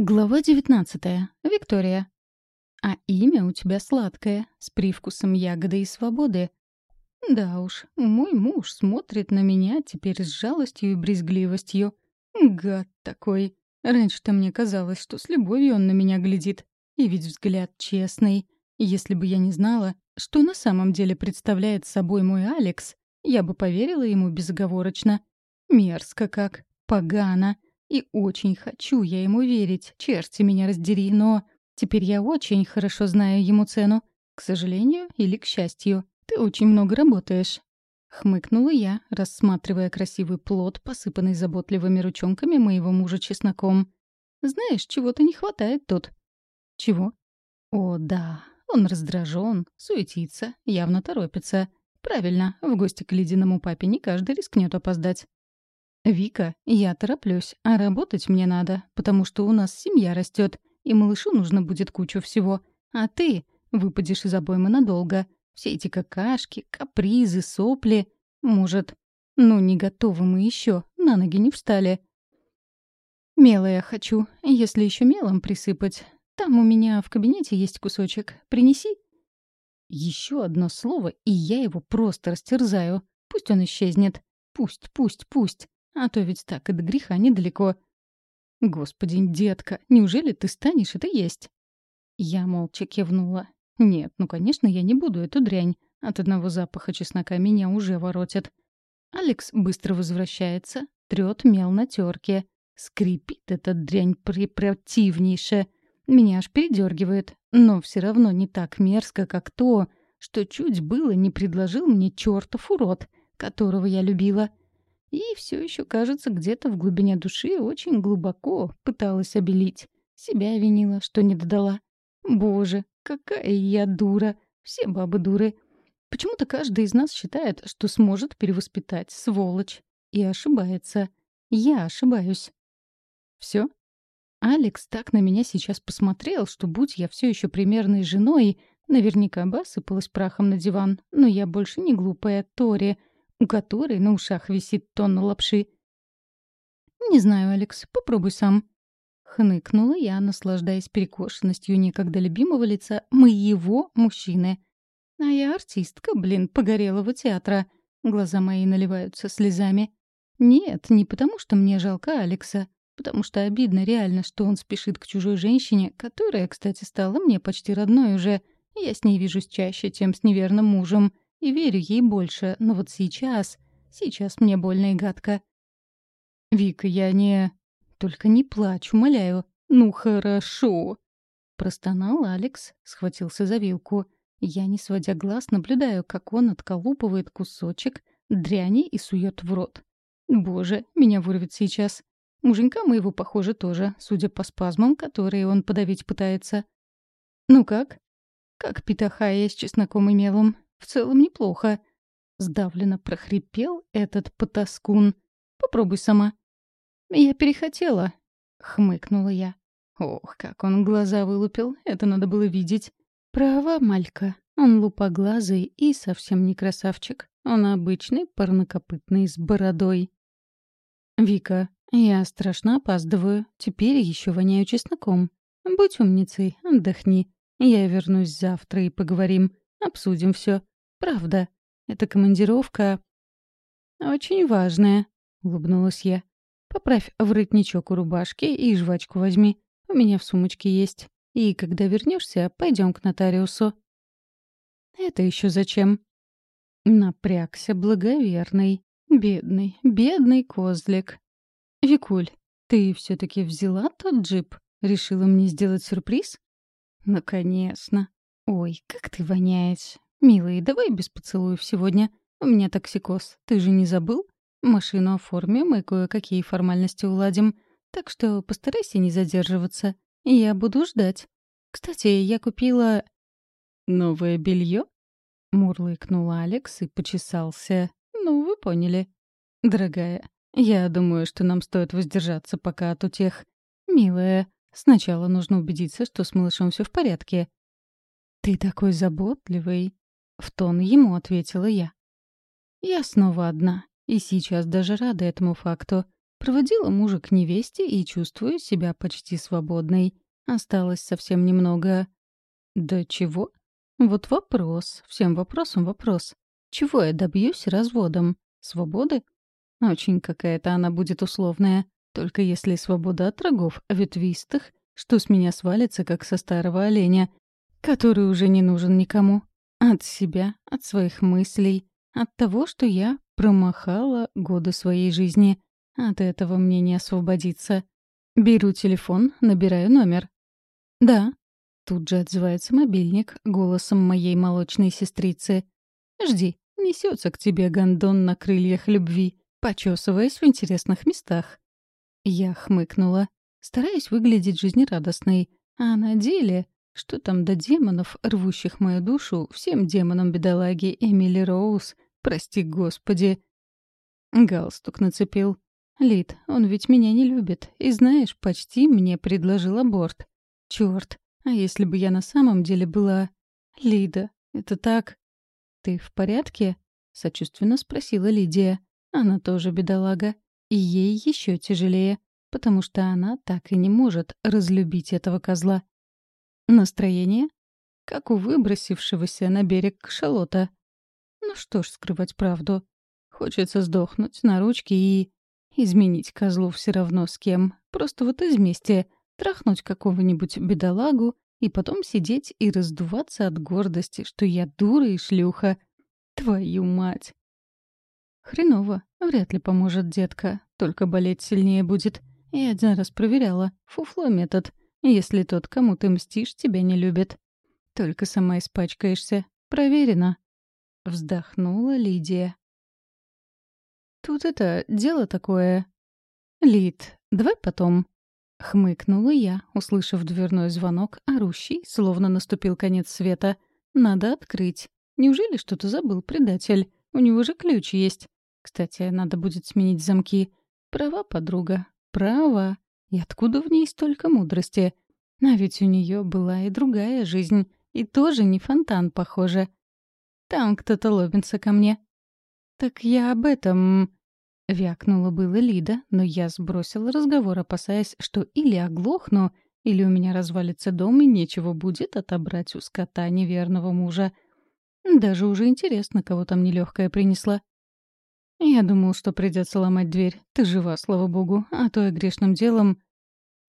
Глава 19. Виктория. А имя у тебя сладкое, с привкусом ягоды и свободы. Да уж, мой муж смотрит на меня теперь с жалостью и брезгливостью. Гад такой. Раньше-то мне казалось, что с любовью он на меня глядит. И ведь взгляд честный. Если бы я не знала, что на самом деле представляет собой мой Алекс, я бы поверила ему безоговорочно. Мерзко как, погано. И очень хочу я ему верить, черти меня раздери, но теперь я очень хорошо знаю ему цену. К сожалению или к счастью, ты очень много работаешь. Хмыкнула я, рассматривая красивый плод, посыпанный заботливыми ручонками моего мужа чесноком. Знаешь, чего-то не хватает тут. Чего? О, да, он раздражен, суетится, явно торопится. Правильно, в гости к Лидиному папе не каждый рискнет опоздать. «Вика, я тороплюсь, а работать мне надо, потому что у нас семья растет, и малышу нужно будет кучу всего. А ты выпадешь из обоймы надолго. Все эти какашки, капризы, сопли. Может, ну не готовы мы еще, на ноги не встали». «Мело я хочу, если еще мелом присыпать. Там у меня в кабинете есть кусочек. Принеси». Еще одно слово, и я его просто растерзаю. Пусть он исчезнет. Пусть, пусть, пусть. А то ведь так и до греха недалеко. Господи, детка, неужели ты станешь это есть? Я молча кивнула. Нет, ну, конечно, я не буду эту дрянь. От одного запаха чеснока меня уже воротят. Алекс быстро возвращается, трёт мел на терке. Скрипит эта дрянь препротивнейше. Меня аж передергивает, но все равно не так мерзко, как то, что чуть было не предложил мне чертов урод, которого я любила. И все еще, кажется, где-то в глубине души очень глубоко пыталась обелить. Себя винила, что не додала. Боже, какая я дура. Все бабы дуры. Почему-то каждый из нас считает, что сможет перевоспитать, сволочь. И ошибается. Я ошибаюсь. Все? Алекс так на меня сейчас посмотрел, что будь я все еще примерной женой, наверняка бы осыпалась прахом на диван. Но я больше не глупая Тори, у которой на ушах висит тонна лапши. «Не знаю, Алекс, попробуй сам». Хныкнула я, наслаждаясь перекошенностью некогда любимого лица моего мужчины. А я артистка, блин, погорелого театра. Глаза мои наливаются слезами. Нет, не потому что мне жалко Алекса, потому что обидно реально, что он спешит к чужой женщине, которая, кстати, стала мне почти родной уже. Я с ней вижусь чаще, чем с неверным мужем — и верю ей больше, но вот сейчас... Сейчас мне больно и гадко. «Вика, я не...» «Только не плачь, умоляю. Ну, хорошо!» Простонал Алекс, схватился за вилку. Я, не сводя глаз, наблюдаю, как он отколупывает кусочек дряни и сует в рот. Боже, меня вырвет сейчас. Муженька моего, похоже, тоже, судя по спазмам, которые он подавить пытается. «Ну как?» «Как питахая с чесноком и мелом. В целом неплохо. Сдавленно прохрипел этот потаскун. Попробуй сама. Я перехотела, хмыкнула я. Ох, как он глаза вылупил, это надо было видеть. Права, Малька. Он лупоглазый и совсем не красавчик. Он обычный парнокопытный с бородой. «Вика, я страшно опаздываю. Теперь еще воняю чесноком. Будь умницей, отдохни. Я вернусь завтра и поговорим. Обсудим все. Правда. Эта командировка... «Очень важная», — улыбнулась я. «Поправь воротничок у рубашки и жвачку возьми. У меня в сумочке есть. И когда вернешься, пойдем к нотариусу». «Это еще зачем?» Напрягся благоверный. Бедный, бедный козлик. «Викуль, ты все-таки взяла тот джип? Решила мне сделать сюрприз?» «Ну, конечно. Ой, как ты воняешь. «Милый, давай без поцелуев сегодня. У меня токсикоз. Ты же не забыл? Машину оформим и кое-какие формальности уладим. Так что постарайся не задерживаться. Я буду ждать. Кстати, я купила...» «Новое белье? мурлыкнул Алекс и почесался. «Ну, вы поняли. Дорогая, я думаю, что нам стоит воздержаться пока от утех. Милая, сначала нужно убедиться, что с малышом все в порядке». «Ты такой заботливый», в тон ему ответила я. Я снова одна, и сейчас даже рада этому факту. Проводила мужа к невесте и чувствую себя почти свободной. Осталось совсем немного. Да чего? Вот вопрос, всем вопросам вопрос. Чего я добьюсь разводом? Свободы? Очень какая-то она будет условная. Только если свобода от рогов ветвистых, что с меня свалится, как со старого оленя, который уже не нужен никому. От себя, от своих мыслей, от того, что я промахала годы своей жизни. От этого мне не освободиться. Беру телефон, набираю номер. «Да». Тут же отзывается мобильник голосом моей молочной сестрицы. «Жди, несется к тебе гондон на крыльях любви, почесываясь в интересных местах». Я хмыкнула, стараясь выглядеть жизнерадостной, а на деле что там до демонов, рвущих мою душу, всем демонам бедолаги Эмили Роуз, прости господи. Галстук нацепил. Лид, он ведь меня не любит, и знаешь, почти мне предложил аборт. Чёрт, а если бы я на самом деле была... Лида, это так... Ты в порядке? Сочувственно спросила Лидия. Она тоже бедолага. И ей еще тяжелее, потому что она так и не может разлюбить этого козла. Настроение? Как у выбросившегося на берег кашалота. Ну что ж скрывать правду. Хочется сдохнуть на ручке и... Изменить козлу все равно с кем. Просто вот из мести. Трахнуть какого-нибудь бедолагу и потом сидеть и раздуваться от гордости, что я дура и шлюха. Твою мать! Хреново. Вряд ли поможет детка. Только болеть сильнее будет. Я один раз проверяла. Фуфло метод. Если тот, кому ты мстишь, тебя не любит. Только сама испачкаешься. Проверено. Вздохнула Лидия. Тут это, дело такое. Лид, давай потом. Хмыкнула я, услышав дверной звонок, орущий, словно наступил конец света. Надо открыть. Неужели что-то забыл предатель? У него же ключ есть. Кстати, надо будет сменить замки. Права, подруга. Права. И откуда в ней столько мудрости? А ведь у нее была и другая жизнь, и тоже не фонтан, похоже. Там кто-то ломится ко мне. «Так я об этом...» — вякнула было Лида, но я сбросила разговор, опасаясь, что или оглохну, или у меня развалится дом, и нечего будет отобрать у скота неверного мужа. Даже уже интересно, кого там нелегкая принесла. Я думал, что придется ломать дверь. Ты жива, слава богу, а то я грешным делом...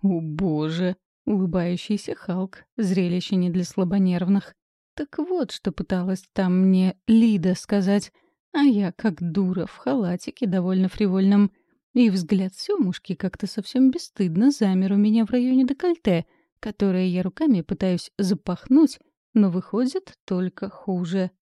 О, боже! Улыбающийся Халк. Зрелище не для слабонервных. Так вот, что пыталась там мне Лида сказать. А я, как дура, в халатике довольно фривольном. И взгляд Сёмушки как-то совсем бесстыдно замер у меня в районе декольте, которое я руками пытаюсь запахнуть, но выходит только хуже.